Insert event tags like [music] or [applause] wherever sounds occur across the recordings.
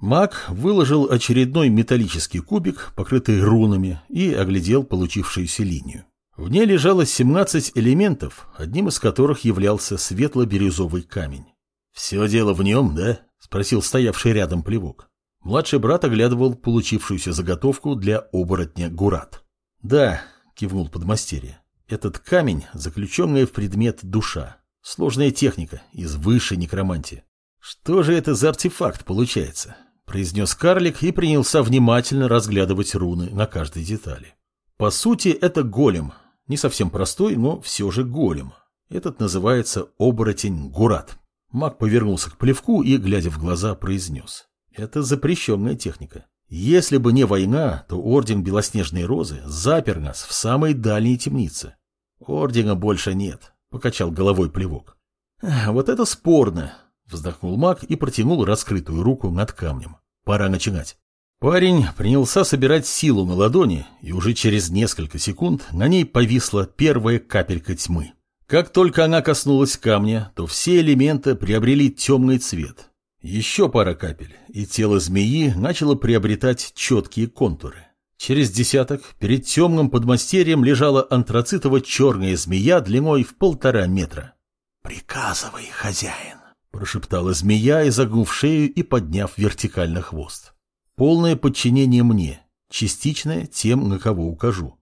Маг выложил очередной металлический кубик, покрытый рунами, и оглядел получившуюся линию. В ней лежало 17 элементов, одним из которых являлся светло-бирюзовый камень. «Все дело в нем, да?» – спросил стоявший рядом плевок. Младший брат оглядывал получившуюся заготовку для оборотня Гурат. «Да», – кивнул подмастерье, – «этот камень, заключенный в предмет душа. Сложная техника из высшей некромантии. Что же это за артефакт получается? Произнес карлик и принялся внимательно разглядывать руны на каждой детали. По сути, это голем. Не совсем простой, но все же голем. Этот называется оборотень Гурат. Маг повернулся к плевку и, глядя в глаза, произнес. Это запрещенная техника. Если бы не война, то Орден Белоснежной Розы запер нас в самой дальней темнице. Ордена больше нет, покачал головой плевок. Вот это спорно, Вздохнул маг и протянул раскрытую руку над камнем. Пора начинать. Парень принялся собирать силу на ладони, и уже через несколько секунд на ней повисла первая капелька тьмы. Как только она коснулась камня, то все элементы приобрели темный цвет. Еще пара капель, и тело змеи начало приобретать четкие контуры. Через десяток перед темным подмастерьем лежала антрацитово-черная змея длиной в полтора метра. «Приказывай, хозяин!» Прошептала змея, изогнув шею и подняв вертикально хвост. Полное подчинение мне, частичное тем, на кого укажу.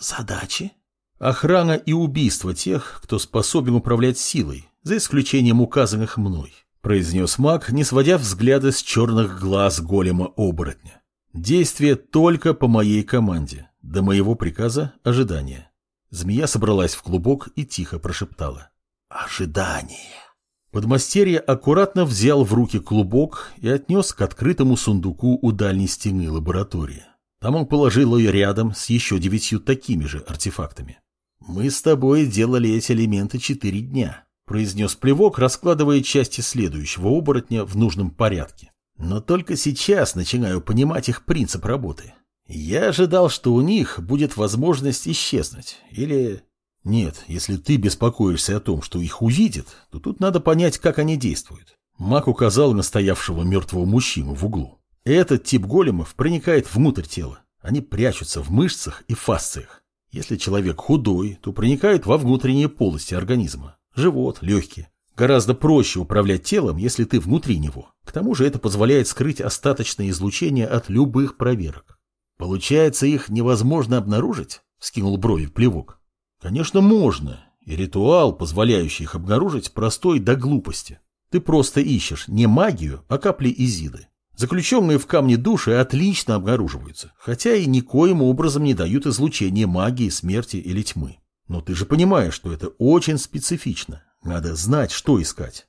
Задачи? Охрана и убийство тех, кто способен управлять силой, за исключением указанных мной, произнес маг, не сводя взгляда с черных глаз голема-оборотня. Действие только по моей команде, до моего приказа ожидания. Змея собралась в клубок и тихо прошептала. Ожидание. Подмастерье аккуратно взял в руки клубок и отнес к открытому сундуку у дальней стены лаборатории. Там он положил ее рядом с еще девятью такими же артефактами. «Мы с тобой делали эти элементы четыре дня», — произнес плевок, раскладывая части следующего оборотня в нужном порядке. «Но только сейчас начинаю понимать их принцип работы. Я ожидал, что у них будет возможность исчезнуть, или нет, если ты беспокоишься о том, что их увидят, то тут надо понять, как они действуют. Мак указал на стоявшего мертвого мужчину в углу. Этот тип големов проникает внутрь тела. Они прячутся в мышцах и фасциях. Если человек худой, то проникают во внутренние полости организма. Живот, легкие. Гораздо проще управлять телом, если ты внутри него. К тому же это позволяет скрыть остаточное излучение от любых проверок. Получается, их невозможно обнаружить? Скинул брови плевок. Конечно, можно. И ритуал, позволяющий их обнаружить, простой до глупости. Ты просто ищешь не магию, а капли изиды. Заключенные в камне души отлично обнаруживаются, хотя и никоим образом не дают излучения магии, смерти или тьмы. Но ты же понимаешь, что это очень специфично. Надо знать, что искать.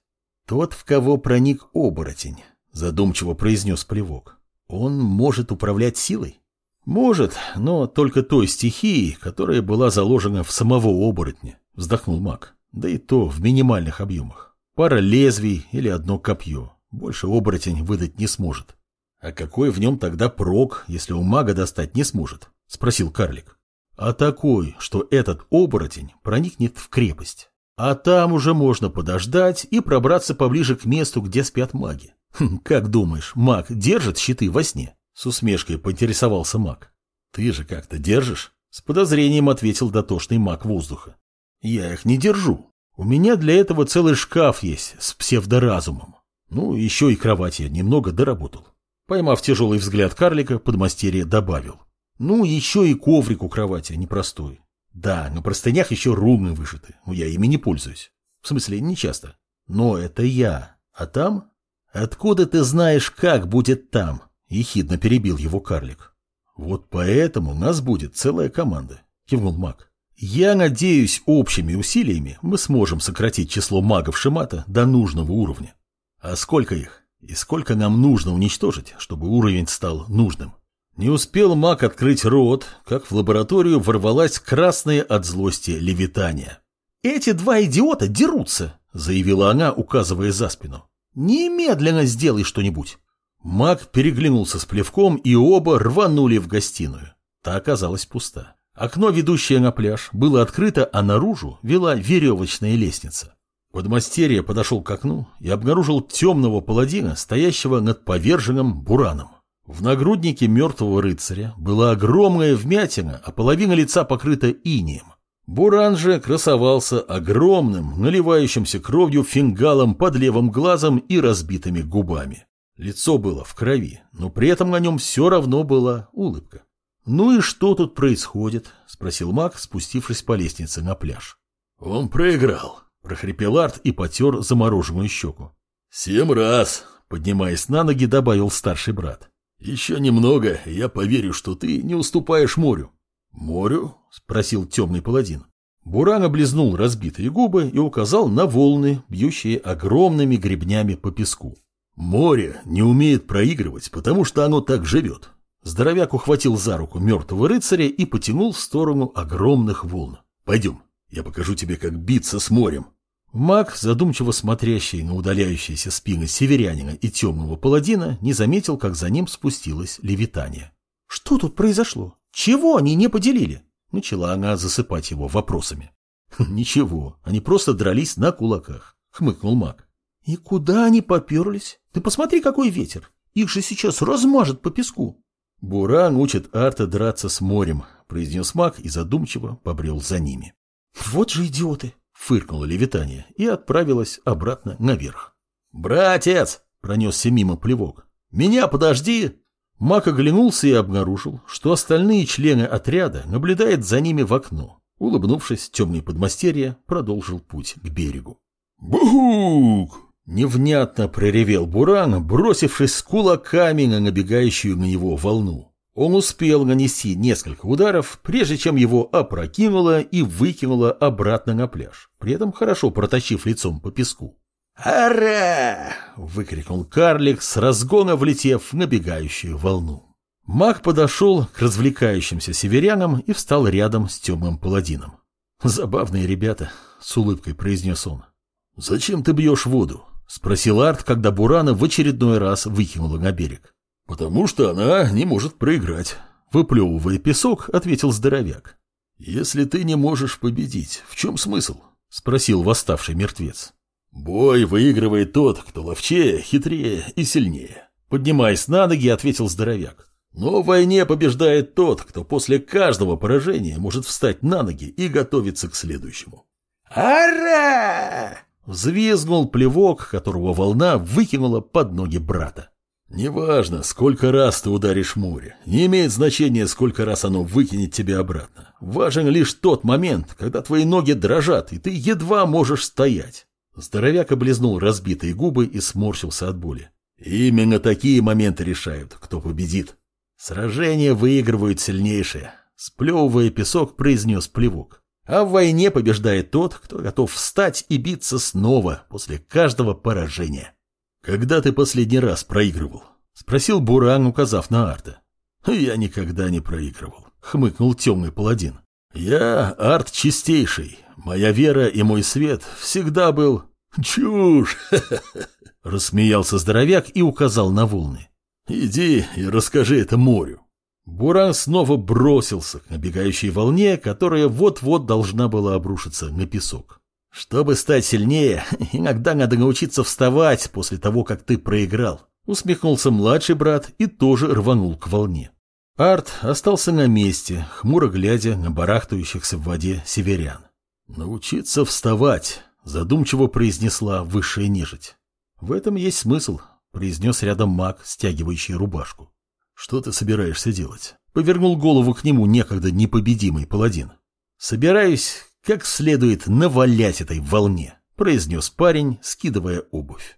Тот, в кого проник оборотень, задумчиво произнес плевок. Он может управлять силой? «Может, но только той стихией, которая была заложена в самого оборотня», — вздохнул маг. «Да и то в минимальных объемах. Пара лезвий или одно копье. Больше оборотень выдать не сможет». «А какой в нем тогда прок, если у мага достать не сможет?» — спросил карлик. «А такой, что этот оборотень проникнет в крепость. А там уже можно подождать и пробраться поближе к месту, где спят маги. Хм, как думаешь, маг держит щиты во сне?» С усмешкой поинтересовался маг. Ты же как-то держишь? С подозрением ответил дотошный маг воздуха. Я их не держу. У меня для этого целый шкаф есть с псевдоразумом. Ну, еще и кровать я немного доработал. Поймав тяжелый взгляд карлика, подмастерье добавил. Ну, еще и коврик у кровати непростой. Да, на простынях еще руны вышиты, но я ими не пользуюсь. В смысле, не часто. Но это я. А там? Откуда ты знаешь, как будет там? Ехидно перебил его карлик. Вот поэтому нас будет целая команда, кивнул маг. Я надеюсь, общими усилиями мы сможем сократить число магов Шимата до нужного уровня. А сколько их? И сколько нам нужно уничтожить, чтобы уровень стал нужным? Не успел маг открыть рот, как в лабораторию ворвалась красная от злости левитания. «Эти два идиота дерутся», — заявила она, указывая за спину. «Немедленно сделай что-нибудь». Маг переглянулся с плевком, и оба рванули в гостиную. Та оказалась пуста. Окно, ведущее на пляж, было открыто, а наружу вела веревочная лестница. Подмастерье подошел к окну и обнаружил темного паладина, стоящего над поверженным бураном. В нагруднике мертвого рыцаря была огромная вмятина, а половина лица покрыта инием. Буран же красовался огромным, наливающимся кровью фингалом под левым глазом и разбитыми губами. Лицо было в крови, но при этом на нем все равно была улыбка. «Ну и что тут происходит?» – спросил маг, спустившись по лестнице на пляж. «Он проиграл», – прохрипел Арт и потер замороженную щеку. «Семь раз», – поднимаясь на ноги, добавил старший брат. «Еще немного, я поверю, что ты не уступаешь морю». «Морю?» – спросил темный паладин. Буран облизнул разбитые губы и указал на волны, бьющие огромными гребнями по песку. «Море не умеет проигрывать, потому что оно так живет. Здоровяк ухватил за руку мертвого рыцаря и потянул в сторону огромных волн. «Пойдем, я покажу тебе, как биться с морем». Маг, задумчиво смотрящий на удаляющиеся спины северянина и темного паладина, не заметил, как за ним спустилось левитание. «Что тут произошло? Чего они не поделили?» Начала она засыпать его вопросами. «Ничего, они просто дрались на кулаках», — хмыкнул маг. «И куда они поперлись? Ты посмотри, какой ветер! Их же сейчас размажет по песку!» «Буран учит Арта драться с морем», — произнес маг и задумчиво побрел за ними. «Вот же идиоты!» — фыркнула Левитания и отправилась обратно наверх. «Братец!» — пронесся мимо плевок. «Меня подожди!» Мак оглянулся и обнаружил, что остальные члены отряда наблюдают за ними в окно. Улыбнувшись, темный подмастерье продолжил путь к берегу. «Бук!» Невнятно проревел Буран, бросившись с кулаками на набегающую на него волну. Он успел нанести несколько ударов, прежде чем его опрокинуло и выкинуло обратно на пляж, при этом хорошо протащив лицом по песку. «Ара!» — выкрикнул карлик, с разгона влетев в набегающую волну. Маг подошел к развлекающимся северянам и встал рядом с темным паладином. «Забавные ребята», — с улыбкой произнес он. «Зачем ты бьешь воду?» — спросил Арт, когда Бурана в очередной раз выкинула на берег. — Потому что она не может проиграть. Выплевывая песок, ответил здоровяк. — Если ты не можешь победить, в чем смысл? — спросил восставший мертвец. — Бой выигрывает тот, кто ловчее, хитрее и сильнее. Поднимаясь на ноги, ответил здоровяк. Но в войне побеждает тот, кто после каждого поражения может встать на ноги и готовиться к следующему. «Ара!» Взвизгнул плевок, которого волна выкинула под ноги брата. «Неважно, сколько раз ты ударишь море, не имеет значения, сколько раз оно выкинет тебя обратно. Важен лишь тот момент, когда твои ноги дрожат, и ты едва можешь стоять». Здоровяк облизнул разбитые губы и сморщился от боли. «Именно такие моменты решают, кто победит. Сражения выигрывают сильнейшие», — сплевывая песок, произнес плевок. А в войне побеждает тот, кто готов встать и биться снова после каждого поражения. «Когда ты последний раз проигрывал?» — спросил Буран, указав на Арта. «Я никогда не проигрывал», — хмыкнул темный паладин. «Я арт чистейший. Моя вера и мой свет всегда был...» «Чушь!» [laughs] — рассмеялся здоровяк и указал на волны. «Иди и расскажи это морю». Буран снова бросился к набегающей волне, которая вот-вот должна была обрушиться на песок. «Чтобы стать сильнее, [laughs] иногда надо научиться вставать после того, как ты проиграл», усмехнулся младший брат и тоже рванул к волне. Арт остался на месте, хмуро глядя на барахтающихся в воде северян. «Научиться вставать», — задумчиво произнесла высшая нежить. «В этом есть смысл», — произнес рядом маг, стягивающий рубашку. «Что ты собираешься делать?» — повернул голову к нему некогда непобедимый паладин. «Собираюсь как следует навалять этой волне», — произнес парень, скидывая обувь.